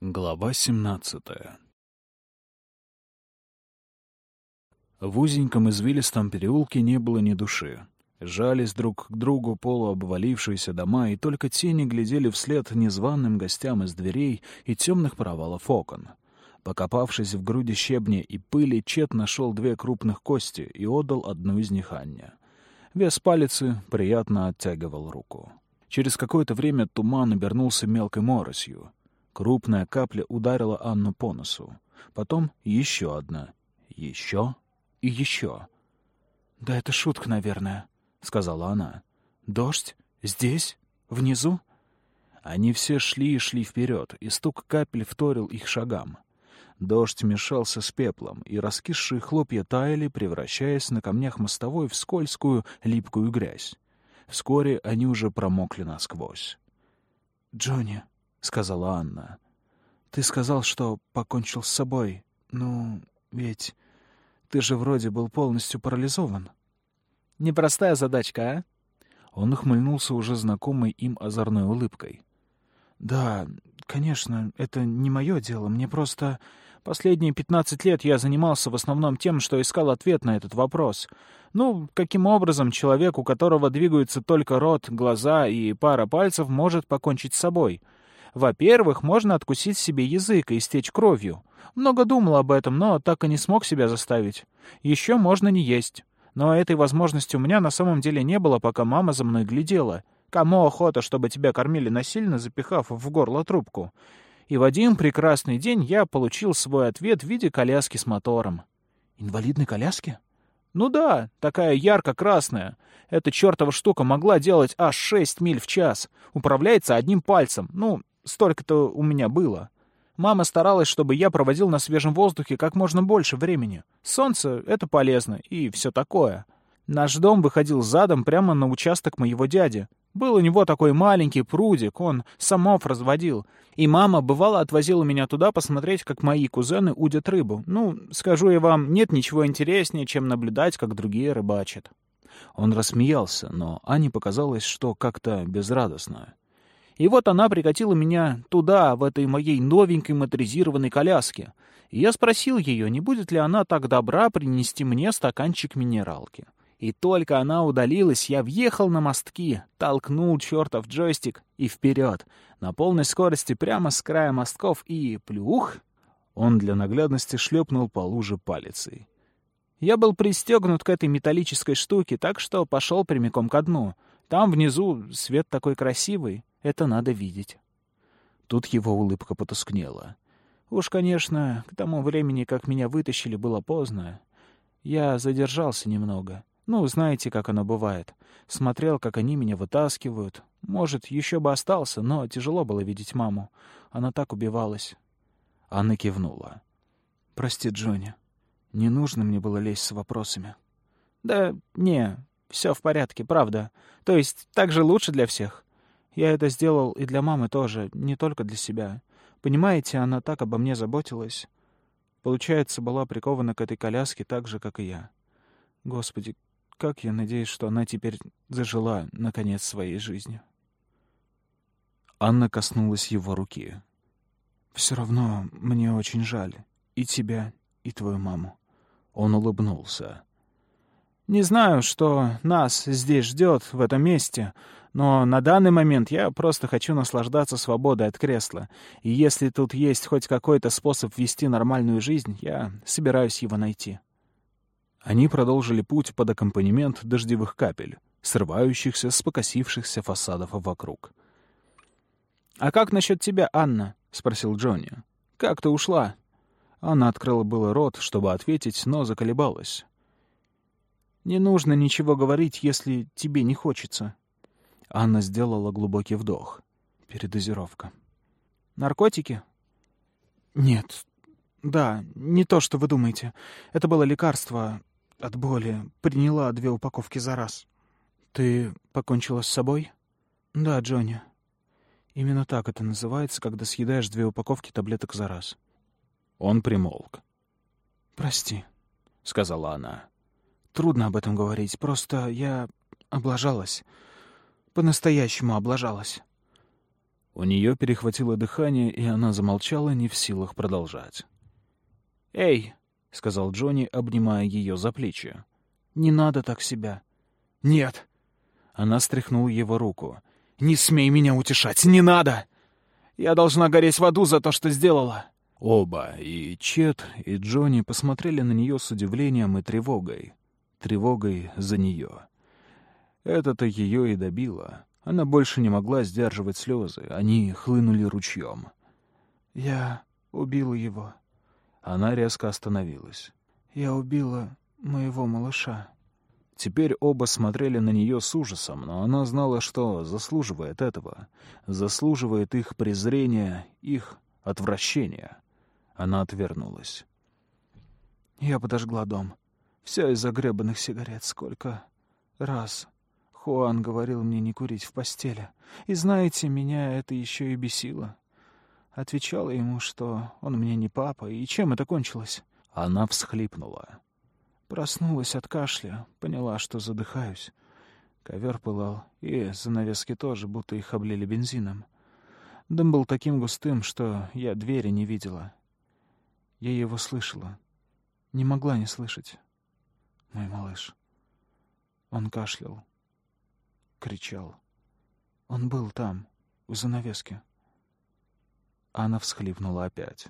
Глава 17 В узеньком извилистом переулке не было ни души. Жались друг к другу полуобвалившиеся дома, и только тени глядели вслед незваным гостям из дверей и темных провалов окон. Покопавшись в груди щебня и пыли, Чет нашел две крупных кости и отдал одну из них Анне. Вес палицы приятно оттягивал руку. Через какое-то время туман обернулся мелкой моросью. Крупная капля ударила Анну по носу. Потом еще одна. Еще и еще. «Да это шутка, наверное», — сказала она. «Дождь? Здесь? Внизу?» Они все шли и шли вперед, и стук капель вторил их шагам. Дождь мешался с пеплом, и раскисшие хлопья таяли, превращаясь на камнях мостовой в скользкую, липкую грязь. Вскоре они уже промокли насквозь. «Джонни», — сказала Анна, — «ты сказал, что покончил с собой. Ну, ведь ты же вроде был полностью парализован». Непростая задачка, а?» Он ухмыльнулся уже знакомой им озорной улыбкой. «Да, конечно, это не мое дело. Мне просто... Последние пятнадцать лет я занимался в основном тем, что искал ответ на этот вопрос. Ну, каким образом человек, у которого двигаются только рот, глаза и пара пальцев, может покончить с собой? Во-первых, можно откусить себе язык и истечь кровью. Много думал об этом, но так и не смог себя заставить. Еще можно не есть. Но этой возможности у меня на самом деле не было, пока мама за мной глядела. Кому охота, чтобы тебя кормили насильно, запихав в горло трубку? И в один прекрасный день я получил свой ответ в виде коляски с мотором. Инвалидной коляски? Ну да, такая ярко-красная. Эта чертова штука могла делать аж шесть миль в час. Управляется одним пальцем. Ну, столько-то у меня было. Мама старалась, чтобы я проводил на свежем воздухе как можно больше времени. Солнце — это полезно, и все такое. Наш дом выходил задом прямо на участок моего дяди. Был у него такой маленький прудик, он самов разводил. И мама, бывало, отвозила меня туда посмотреть, как мои кузены удят рыбу. Ну, скажу я вам, нет ничего интереснее, чем наблюдать, как другие рыбачат. Он рассмеялся, но Ане показалось, что как-то безрадостно. И вот она прикатила меня туда, в этой моей новенькой моторизированной коляске. И я спросил ее, не будет ли она так добра принести мне стаканчик минералки. И только она удалилась, я въехал на мостки, толкнул чертов джойстик и вперед, на полной скорости прямо с края мостков и плюх. Он для наглядности шлепнул по луже палицей. Я был пристегнут к этой металлической штуке, так что пошел прямиком ко дну. Там внизу свет такой красивый. Это надо видеть. Тут его улыбка потускнела. Уж, конечно, к тому времени, как меня вытащили, было поздно. Я задержался немного. Ну, знаете, как оно бывает. Смотрел, как они меня вытаскивают. Может, еще бы остался, но тяжело было видеть маму. Она так убивалась. Анна кивнула. «Прости, Джонни. Не нужно мне было лезть с вопросами». «Да не, все в порядке, правда. То есть так же лучше для всех. Я это сделал и для мамы тоже, не только для себя. Понимаете, она так обо мне заботилась. Получается, была прикована к этой коляске так же, как и я. Господи, как я надеюсь, что она теперь зажила, наконец, своей жизнью. Анна коснулась его руки. «Все равно мне очень жаль. И тебя, и твою маму». Он улыбнулся. «Не знаю, что нас здесь ждет в этом месте, но на данный момент я просто хочу наслаждаться свободой от кресла. И если тут есть хоть какой-то способ вести нормальную жизнь, я собираюсь его найти. Они продолжили путь под аккомпанемент дождевых капель, срывающихся с покосившихся фасадов вокруг. «А как насчет тебя, Анна?» — спросил Джонни. «Как ты ушла?» Анна открыла было рот, чтобы ответить, но заколебалась. «Не нужно ничего говорить, если тебе не хочется», Анна сделала глубокий вдох. Передозировка. «Наркотики?» «Нет. Да, не то, что вы думаете. Это было лекарство от боли. Приняла две упаковки за раз». «Ты покончила с собой?» «Да, Джонни. Именно так это называется, когда съедаешь две упаковки таблеток за раз». Он примолк. «Прости», — сказала она. «Трудно об этом говорить. Просто я облажалась» по-настоящему облажалась. У нее перехватило дыхание, и она замолчала, не в силах продолжать. «Эй!» — сказал Джонни, обнимая ее за плечи. «Не надо так себя». «Нет!» Она стряхнула его руку. «Не смей меня утешать! Не надо! Я должна гореть в аду за то, что сделала!» Оба, и Чет, и Джонни, посмотрели на нее с удивлением и тревогой. Тревогой за нее. Это-то ее и добило. Она больше не могла сдерживать слезы. Они хлынули ручьем. «Я убила его». Она резко остановилась. «Я убила моего малыша». Теперь оба смотрели на нее с ужасом, но она знала, что заслуживает этого. Заслуживает их презрения, их отвращения. Она отвернулась. «Я подожгла дом. Все из-за гребаных сигарет. Сколько раз Хуан говорил мне не курить в постели. И знаете, меня это еще и бесило. Отвечала ему, что он мне не папа, и чем это кончилось? Она всхлипнула. Проснулась от кашля, поняла, что задыхаюсь. Ковер пылал, и занавески тоже, будто их облили бензином. Дым был таким густым, что я двери не видела. Я его слышала. Не могла не слышать. Мой малыш. Он кашлял. Кричал. Он был там, у занавески. Она всхлипнула опять.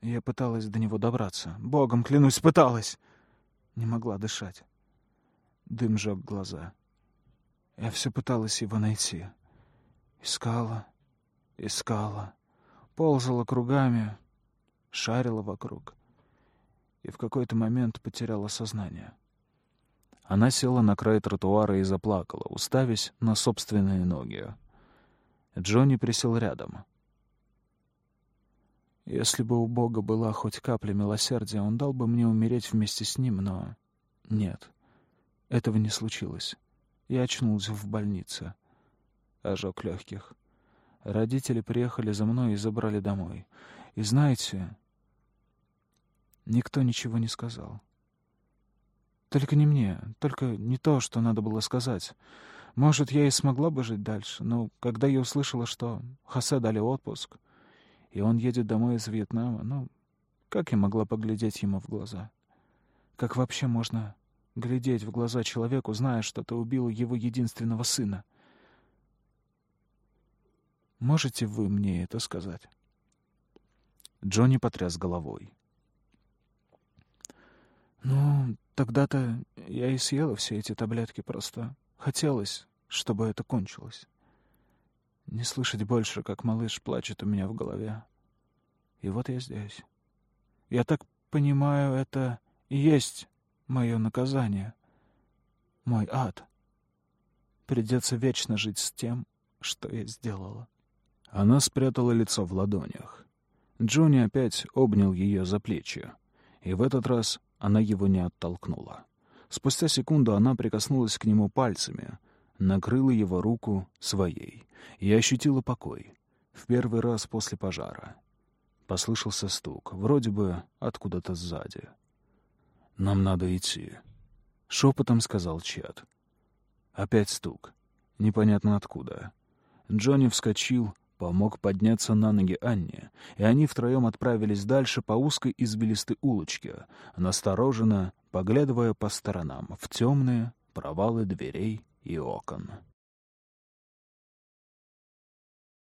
Я пыталась до него добраться. Богом, клянусь, пыталась. Не могла дышать. Дым жег глаза. Я все пыталась его найти. Искала, искала, ползала кругами, шарила вокруг. И в какой-то момент потеряла сознание. Она села на край тротуара и заплакала, уставясь на собственные ноги. Джонни присел рядом. Если бы у Бога была хоть капля милосердия, он дал бы мне умереть вместе с ним, но нет, этого не случилось. Я очнулся в больнице. Ожог легких. Родители приехали за мной и забрали домой. И знаете, никто ничего не сказал. Только не мне, только не то, что надо было сказать. Может, я и смогла бы жить дальше, но когда я услышала, что Хосе дали отпуск, и он едет домой из Вьетнама, ну, как я могла поглядеть ему в глаза? Как вообще можно глядеть в глаза человеку, зная, что ты убил его единственного сына? Можете вы мне это сказать? Джонни потряс головой. Ну, тогда-то я и съела все эти таблетки, просто хотелось, чтобы это кончилось. Не слышать больше, как малыш плачет у меня в голове. И вот я здесь. Я так понимаю, это и есть мое наказание, мой ад. Придется вечно жить с тем, что я сделала. Она спрятала лицо в ладонях. Джонни опять обнял ее за плечи, и в этот раз она его не оттолкнула. Спустя секунду она прикоснулась к нему пальцами, накрыла его руку своей и ощутила покой. В первый раз после пожара. Послышался стук, вроде бы откуда-то сзади. «Нам надо идти», — шепотом сказал Чет. Опять стук. Непонятно откуда. Джонни вскочил, помог подняться на ноги Анне, и они втроем отправились дальше по узкой извилистой улочке, настороженно поглядывая по сторонам в темные провалы дверей и окон.